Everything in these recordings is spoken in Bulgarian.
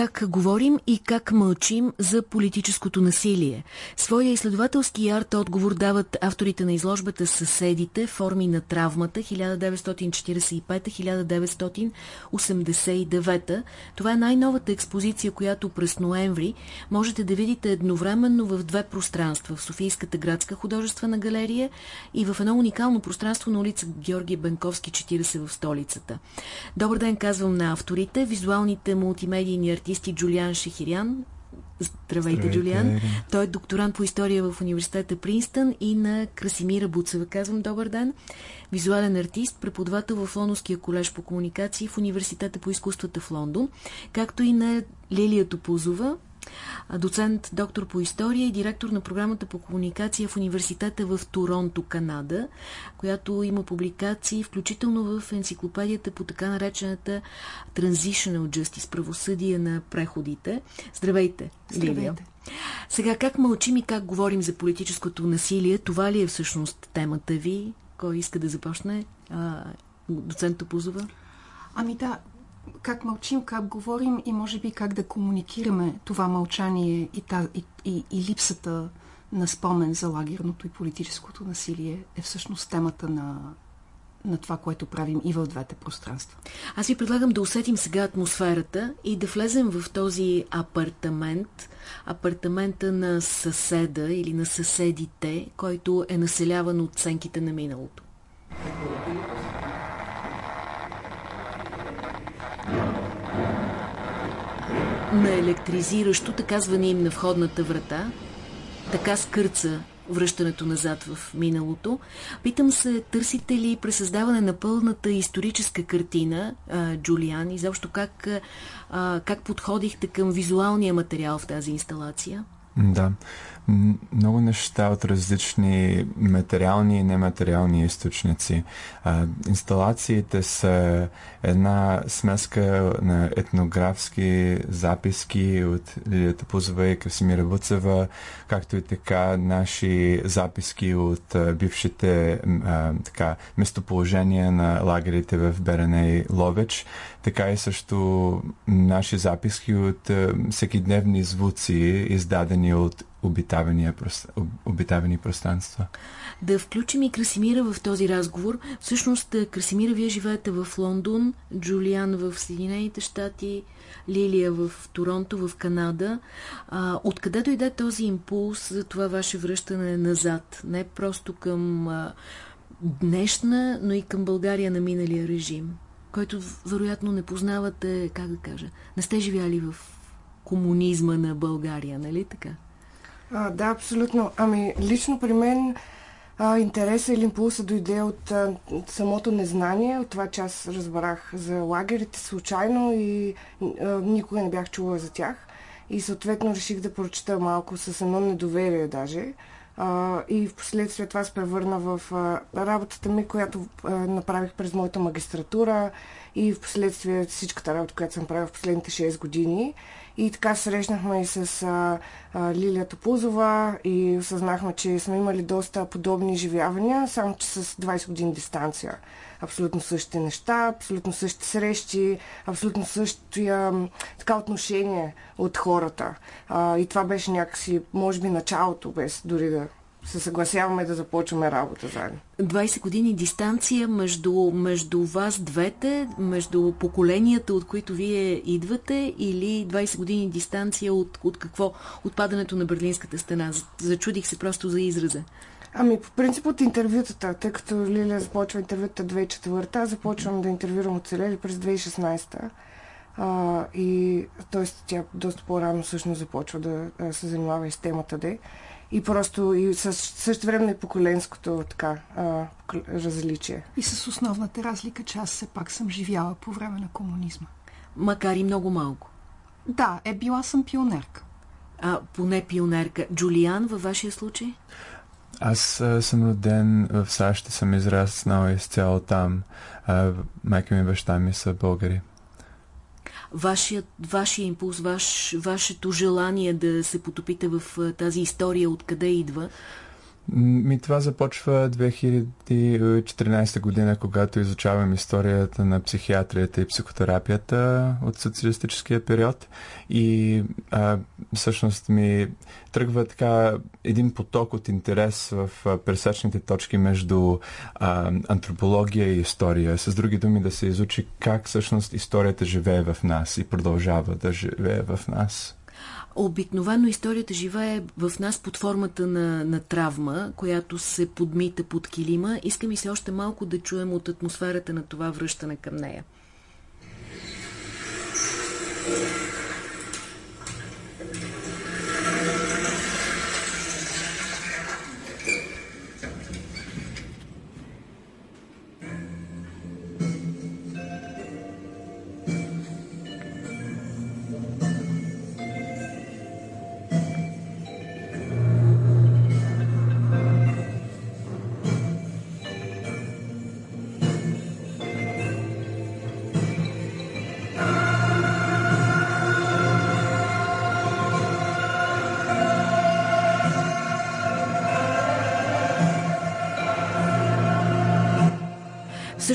Как говорим и как мълчим за политическото насилие? Своя изследователски арт отговор дават авторите на изложбата «Съседите. Форми на травмата» 1945-1989. Това е най-новата експозиция, която през ноември можете да видите едновременно в две пространства. В Софийската градска художествена галерия и в едно уникално пространство на улица Георги Бенковски 40 в столицата. Добър ден, казвам на авторите. Визуалните мултимедийни артисти Джулиан Шехирян. Здравейте, Здравейте, Джулиан. Той е докторант по история в университета Принстън и на Красимира Буцева. Казвам добър ден. Визуален артист, преподавател в Лондонския колеж по комуникации в Университета по изкуствата в Лондон, както и на Лилия Топузова, доцент, доктор по история и директор на програмата по комуникация в университета в Торонто, Канада, която има публикации, включително в енциклопедията по така наречената Transitional Justice, правосъдие на преходите. Здравейте, Здравейте. Лилия. Сега, как мълчим и как говорим за политическото насилие, това ли е всъщност темата ви? Кой иска да започне? А, доцент Топузова? Ами да, как мълчим, как говорим и може би как да комуникираме това мълчание и, та, и, и, и липсата на спомен за лагерното и политическото насилие е всъщност темата на, на това, което правим и в двете пространства. Аз ви предлагам да усетим сега атмосферата и да влезем в този апартамент, апартамента на съседа или на съседите, който е населяван от сенките на миналото. На електризиращо, така звъни им на входната врата, така скърца връщането назад в миналото. Питам се, търсите ли пресъздаване на пълната историческа картина, а, Джулиан, и заобщо как, как подходихте към визуалния материал в тази инсталация? Да. Много неща от различни материални и нематериални източници. А, инсталациите са една смеска на етнографски записки от Лилията Пузова и Красимира Буцева, както и така наши записки от а, бившите а, така, местоположения на лагерите в Берене и Ловеч, така и също наши записки от а, всекидневни звуци, издадени от обитавени, пространства. Да включим и Красимира в този разговор. Всъщност, е, Красимира, вие живеете в Лондон, Джулиан в Съединените щати, Лилия в Торонто, в Канада. А, откъде дойде този импулс за това ваше връщане назад? Не просто към а, днешна, но и към България на миналия режим, който вероятно не познавате, как да кажа, не сте живяли в комунизма на България, нали така? А, да, абсолютно. Ами, лично при мен а, интереса или импулса дойде от а, самото незнание, от това, че аз разбрах за лагерите случайно и а, никога не бях чула за тях. И съответно реших да прочета малко с едно недоверие даже. И в последствие това се превърна в работата ми, която направих през моята магистратура и в последствие всичката работа, която съм правила в последните 6 години. И така срещнахме и с а, а, Лилия Топузова и осъзнахме, че сме имали доста подобни изживявания, само че с 20 години дистанция. Абсолютно същите неща, абсолютно същите срещи, абсолютно същия така отношение от хората. А, и това беше някакси, може би, началото, без дори да се съгласяваме да започваме работа заедно. 20 години дистанция между, между вас двете, между поколенията, от които вие идвате, или 20 години дистанция от, от какво? От падането на Берлинската стена. Зачудих се просто за израза. Ами, по принцип от интервютата, тъй като Лилия започва интервюта 2004 аз започвам да интервюрам оцелели през 2016 а, и т.е. тя доста по-рано всъщност започва да се занимава и с темата де и просто и с, също време и поколенското така, а, различие. И с основната разлика, че аз все пак съм живяла по време на комунизма. Макар и много малко. Да, е била съм пионерка. А поне пионерка. Джулиан, във вашия случай? Аз а, съм роден в САЩ и съм израснал изцяло там. А, майка ми и баща ми са българи вашият, вашия импулс, ваш, вашето желание да се потопите в тази история, откъде идва? Ми това започва 2014 година, когато изучавам историята на психиатрията и психотерапията от социалистическия период и а, всъщност ми тръгва така един поток от интерес в пресечните точки между а, антропология и история. С други думи да се изучи как всъщност историята живее в нас и продължава да живее в нас. Обикновено историята живее в нас под формата на, на травма, която се подмита под килима. Искам и се още малко да чуем от атмосферата на това връщане към нея.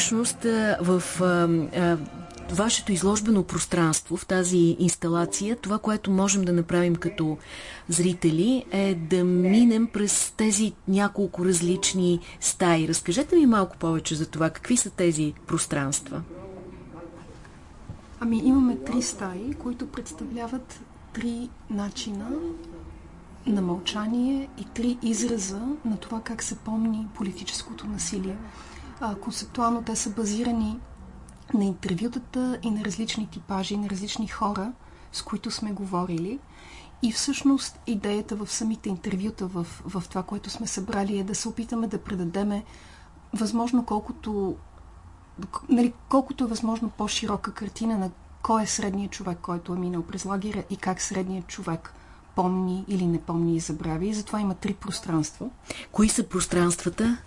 Всъщност в вашето изложбено пространство, в тази инсталация, това, което можем да направим като зрители, е да минем през тези няколко различни стаи. Разкажете ми малко повече за това. Какви са тези пространства? Ами имаме три стаи, които представляват три начина на мълчание и три израза на това как се помни политическото насилие. А, концептуално те са базирани на интервютата и на различни типажи, на различни хора, с които сме говорили. И всъщност идеята в самите интервюта, в, в това, което сме събрали, е да се опитаме да предадеме възможно колкото, нали, колкото е възможно по-широка картина на кой е средният човек, който е минал през лагера и как средният човек помни или не помни и забрави. И затова има три пространства. Кои са пространствата?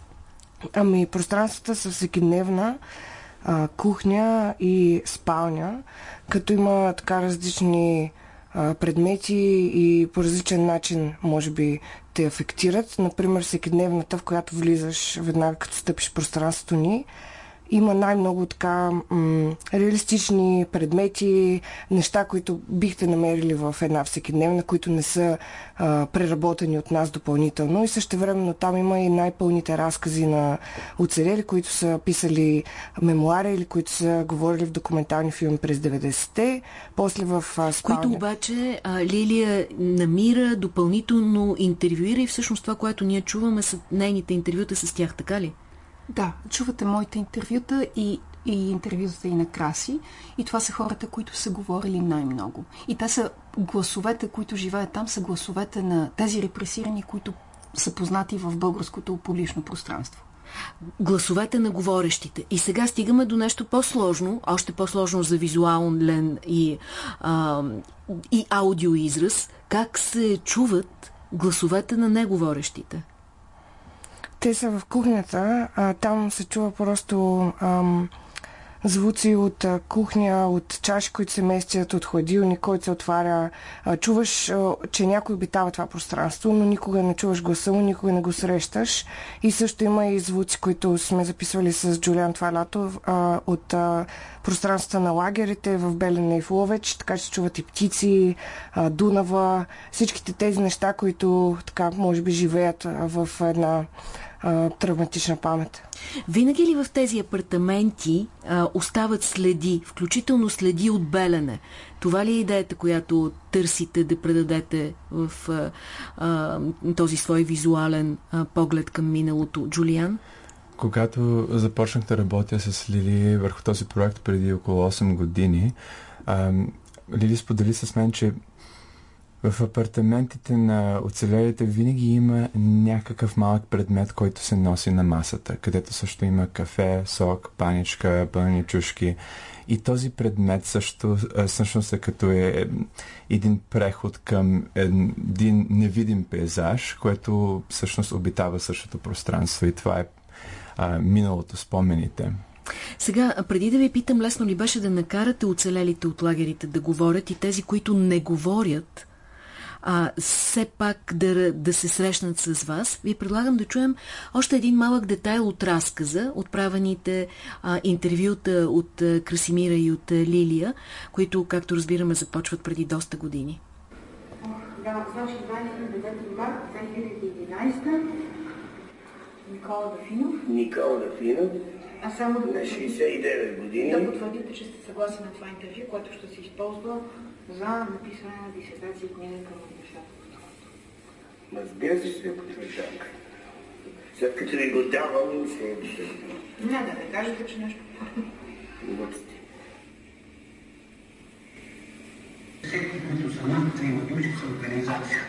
Ами, пространствата са всекидневна, а, кухня и спалня, като има така различни а, предмети и по различен начин, може би, те афектират. Например, всекидневната, в която влизаш веднага като стъпиш пространството ни, има най-много така м- реалистични предмети, неща, които бихте намерили в една всекидневна, които не са а, преработени от нас допълнително. И също времено там има и най-пълните разкази на оцелели, които са писали мемуари или които са говорили в документални филми през 90-те, после в а, спалня. Които обаче а, Лилия намира, допълнително интервюира и всъщност това, което ние чуваме са нейните интервюта с тях, така ли? Да, чувате моите интервюта и, и интервютата и на Краси. И това са хората, които са говорили най-много. И те са гласовете, които живеят там, са гласовете на тези репресирани, които са познати в българското публично пространство. Гласовете на говорещите. И сега стигаме до нещо по-сложно, още по-сложно за визуален и, а, и аудиоизраз. Как се чуват гласовете на неговорещите? Те са в кухнята, а там се чува просто ам, звуци от а, кухня, от чаши, които се местят, от хладилник, който се отваря. А, чуваш, а, че някой обитава това пространство, но никога не чуваш гласа му, никога не го срещаш. И също има и звуци, които сме записвали с Джулиан Твайлатов а, от а, пространствата на лагерите в Белене и в Ловеч, така че чуват и птици, а, Дунава, всичките тези неща, които така може би живеят в една а, травматична памет. Винаги ли в тези апартаменти а, остават следи, включително следи от белене? Това ли е идеята, която търсите да предадете в а, а, този свой визуален а, поглед към миналото? Джулиан? Когато започнах да работя с Лили върху този проект преди около 8 години, а, Лили сподели с мен, че в апартаментите на оцелелите винаги има някакъв малък предмет, който се носи на масата, където също има кафе, сок, паничка, пълни чушки. И този предмет също всъщност е като е един преход към един невидим пейзаж, което всъщност обитава същото пространство и това е а, миналото, спомените. Сега, преди да ви питам, лесно ли беше да накарате оцелелите от лагерите да говорят и тези, които не говорят, а, все пак да, да се срещнат с вас, ви предлагам да чуем още един малък детайл от разказа, отправените а, интервюта от а, Красимира и от а, Лилия, които, както разбираме, започват преди доста години. Да, значи 29 март 2011 Никола Дафинов. Никола Дафинов. А само да, на 69 години. Да потвърдите, че сте съгласни на това интервю, което ще се използва за написане на дисертация и книга към университета. Разбира се, ще потвърждам. След като ви го давам, се Не, да не кажете, че нещо. Глупости. Всеки, които са над трима души, са организация.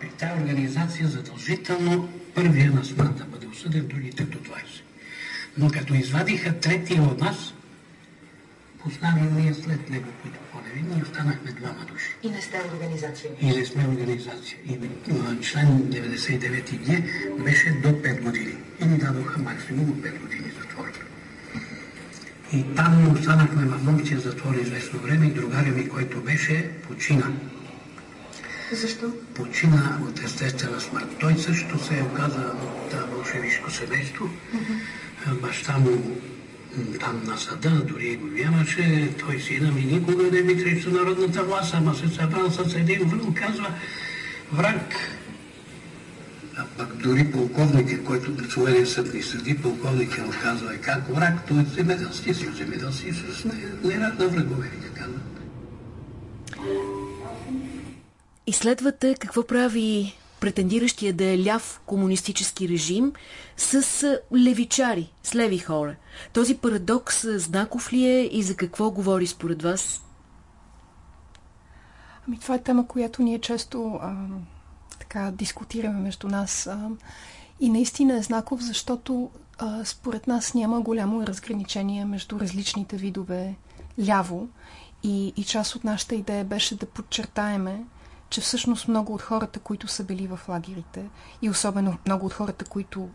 При тази организация задължително първия на смърт да бъде осъден, другите до 20. Но като извадиха третия от нас, познали ние след него, които по-невинни, останахме двама души. И не сте организация. И не сме организация. И член 99 г беше до 5 години. И ни дадоха максимум 5 години затвор. И там останахме в общия затвор известно време и другаря ми, който беше, почина. Защо? Почина от естествена смърт. Той също се е оказа от болшевишко семейство. Mm-hmm. Баща му там на съда, дори го нямаше, той сина ми никога не би срещу народната власт, ама се събрал с един внук, казва враг. А пък дори полковник, който национален съд ни съди, полковник е казва, как враг, той е земеделски си, земеделски с не, не на врагове, казват. Изследвате какво прави претендиращия да е ляв комунистически режим с левичари, с леви хора. Този парадокс знаков ли е и за какво говори според вас? Ами това е тема, която ние често а, така дискутираме между нас. А, и наистина е знаков, защото а, според нас няма голямо разграничение между различните видове ляво. И, и част от нашата идея беше да подчертаеме, че всъщност много от хората, които са били в лагерите и особено много от хората, които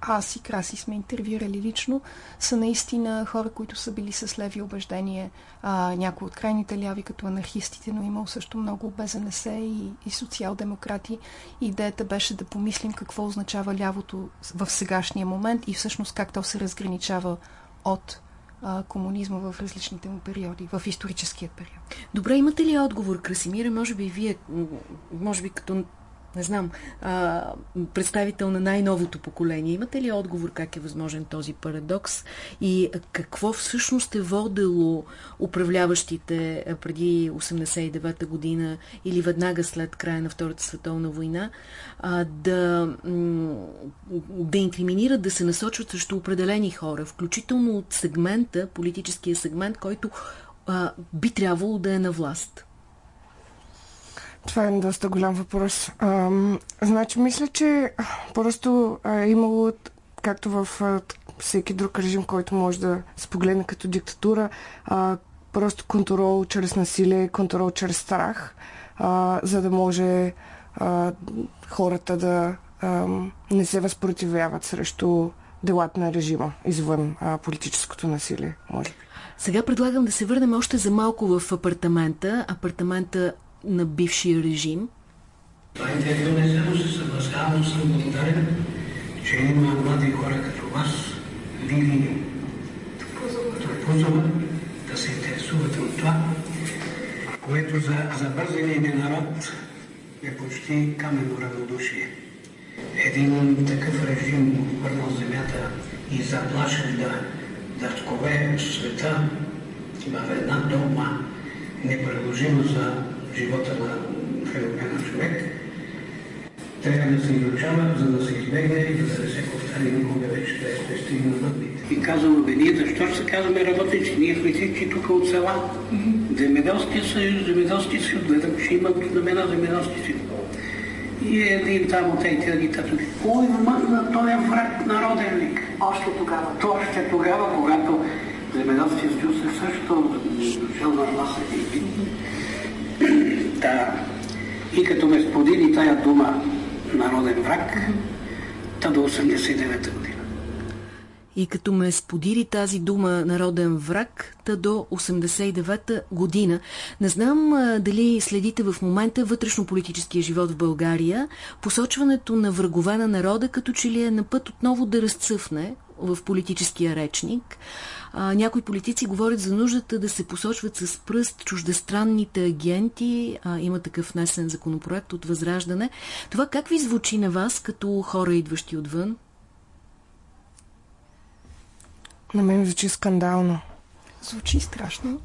аз и Краси сме интервюирали лично, са наистина хора, които са били с леви убеждения. А, някои от крайните ляви, като анархистите, но имал също много БЗНС и, и социал-демократи. Идеята беше да помислим какво означава лявото в сегашния момент и всъщност как то се разграничава от а, комунизма в различните му периоди, в историческия период. Добре, имате ли отговор, Красимира? Може би вие, може би като не знам, а, представител на най-новото поколение. Имате ли отговор как е възможен този парадокс и какво всъщност е водело управляващите преди 89-та година или веднага след края на Втората световна война а, да, да инкриминират, да се насочват срещу определени хора, включително от сегмента, политическия сегмент, който а, би трябвало да е на власт? Това е доста голям въпрос. А, значи, мисля, че просто е имало, както в всеки друг режим, който може да се погледне като диктатура, а, просто контрол чрез насилие, контрол чрез страх, а, за да може а, хората да а, не се възпротивяват срещу делата на режима извън а, политическото насилие, може би. Сега предлагам да се върнем още за малко в апартамента. Апартамента на бившия режим? Това само се съгласявам, съм благодарен, че има млади хора като вас, Топузова, да се интересувате от това, което за, за бързания ни народ е почти каменно равнодушие. Един такъв режим върнал земята и заплашен да, да скове света в една догма, непреложима за живота на феномена човек, трябва да се изучава, за да се избегне и да не се повтаря никога вече да е стигна бъдните. И казвам, бе, ние защо ще се казваме работници? Ние сме всички тук от села. Земеделския съюз, земеделски съюз, гледам, че имат знамена земеделски съюз. И един там от тези агитатори. Кой мъкна той е враг народен лик? Още тогава. То още тогава, когато земеделския съюз е също дошъл на власт един Та, и като ме сподели тая дума народен враг, та до 89-та година. И като ме сподири тази дума народен враг, та до 89-та година. Не знам дали следите в момента вътрешно-политическия живот в България. Посочването на врагове на народа като че ли е на път отново да разцъфне в политическия речник. А, някои политици говорят за нуждата да се посочват с пръст чуждестранните агенти. А, има такъв внесен законопроект от Възраждане. Това как ви звучи на вас като хора, идващи отвън? На мен звучи скандално. Звучи страшно,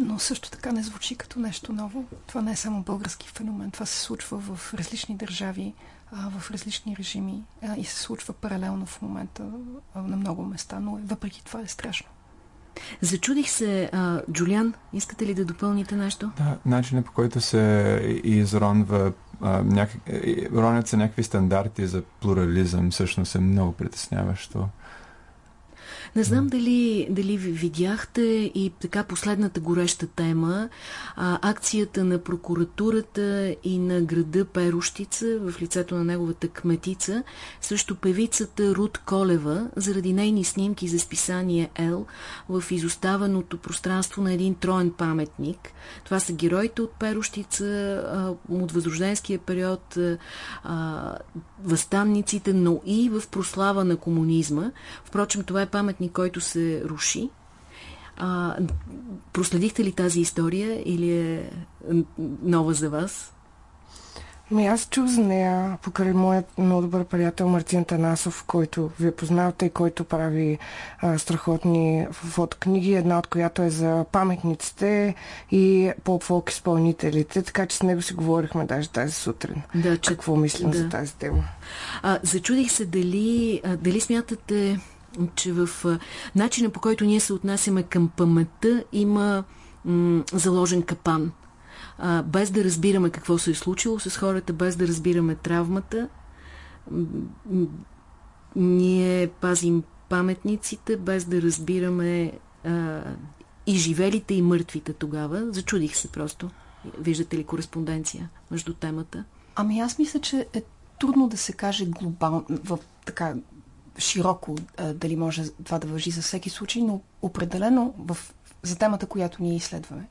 но също така не звучи като нещо ново. Това не е само български феномен. Това се случва в различни държави, в различни режими и се случва паралелно в момента на много места, но въпреки това е страшно. Зачудих се, а, Джулиан, искате ли да допълните нещо? Да, начинът по който се изронва някак... ронят се някакви стандарти за плурализъм всъщност е много притесняващо. Не знам дали, дали видяхте и така последната гореща тема, а, акцията на прокуратурата и на града Перущица в лицето на неговата кметица срещу певицата Руд Колева заради нейни снимки за списание Ел в изоставеното пространство на един троен паметник. Това са героите от Перущица, а, от възрожденския период, а, възстанниците, но и в прослава на комунизма. Впрочем, това е паметник паметник, който се руши. А, проследихте ли тази история или е нова за вас? Ми аз чух за нея покрай моят много добър приятел Мартин Танасов, който вие познавате и който прави а, страхотни фотокниги, една от която е за паметниците и поп-фолк изпълнителите, така че с него си говорихме даже тази сутрин. Да, че... Какво мислим да. за тази тема? А, зачудих се дали, а, дали смятате че в начина по който ние се отнасяме към паметта има заложен капан. А, без да разбираме какво се е случило с хората, без да разбираме травмата, ние пазим паметниците, без да разбираме а, и живелите, и мъртвите тогава. Зачудих се просто. Виждате ли кореспонденция между темата? Ами аз мисля, че е трудно да се каже глобално, в така широко дали може това да въжи за всеки случай, но определено в, за темата, която ние изследваме.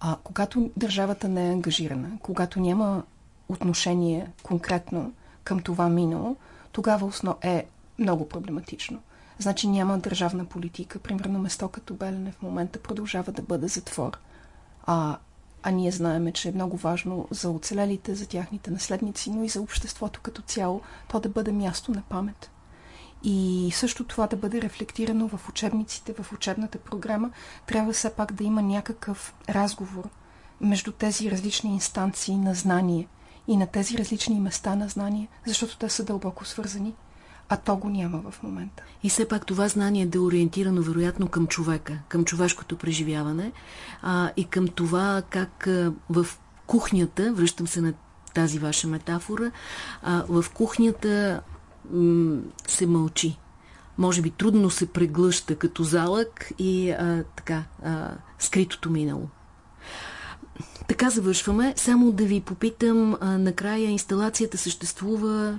А, когато държавата не е ангажирана, когато няма отношение конкретно към това минало, тогава основ е много проблематично. Значи няма държавна политика. Примерно место като Белене в момента продължава да бъде затвор. А, а ние знаеме, че е много важно за оцелелите, за тяхните наследници, но и за обществото като цяло, то да бъде място на памет и също това да бъде рефлектирано в учебниците, в учебната програма, трябва все пак да има някакъв разговор между тези различни инстанции на знание и на тези различни места на знание, защото те са дълбоко свързани, а то го няма в момента. И все пак това знание да е ориентирано вероятно към човека, към човешкото преживяване а, и към това как а, в кухнята, връщам се на тази ваша метафора, а, в кухнята се мълчи. Може би трудно се преглъща като залък и а, така, а, скритото минало. Така завършваме. Само да ви попитам, а, накрая инсталацията съществува,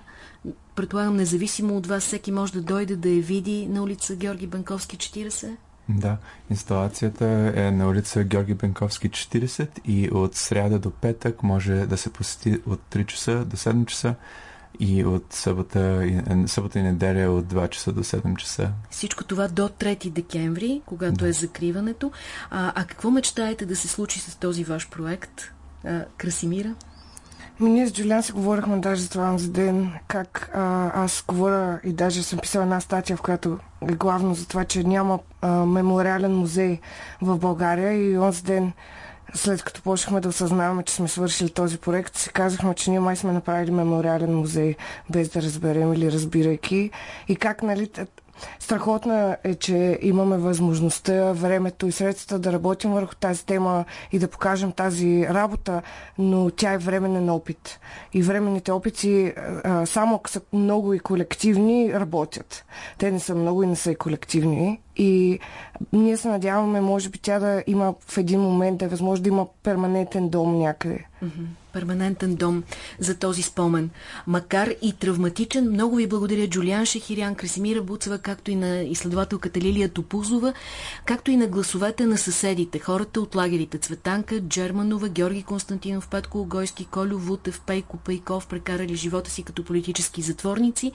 предполагам, независимо от вас, всеки може да дойде да я види на улица Георги Банковски 40? Да, инсталацията е на улица Георги Бенковски 40 и от сряда до петък може да се посети от 3 часа до 7 часа и от събота и, събота и неделя от 2 часа до 7 часа. Всичко това до 3 декември, когато да. е закриването. А, а какво мечтаете да се случи с този ваш проект, а, Красимира? Ми, ние с Джулиан си говорихме даже за това за ден, как а, аз говоря и даже съм писала една статия, в която е главно за това, че няма а, мемориален музей в България и онзи ден след като почнахме да осъзнаваме, че сме свършили този проект, си казахме, че ние май сме направили мемориален музей, без да разберем или разбирайки. И как, нали, Страхотно е, че имаме възможността, времето и средствата да работим върху тази тема и да покажем тази работа, но тя е временен опит. И временните опити, само ако са много и колективни, работят. Те не са много и не са и колективни. И ние се надяваме, може би тя да има в един момент, да е възможно да има перманентен дом някъде перманентен дом за този спомен. Макар и травматичен, много ви благодаря Джулиан Шехирян, Красимира Буцева, както и на изследователката Лилия Топузова, както и на гласовете на съседите, хората от лагерите Цветанка, Джерманова, Георги Константинов, Петко Огойски, Колю Вутев, Пейко Пейков, прекарали живота си като политически затворници.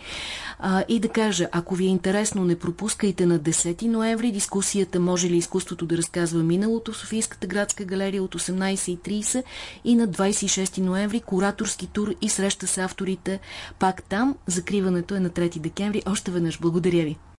А, и да кажа, ако ви е интересно, не пропускайте на 10 ноември дискусията Може ли изкуството да разказва миналото в Софийската градска галерия от 18.30 и на 26 ноември кураторски тур и среща с авторите пак там. Закриването е на 3 декември. Още веднъж благодаря ви.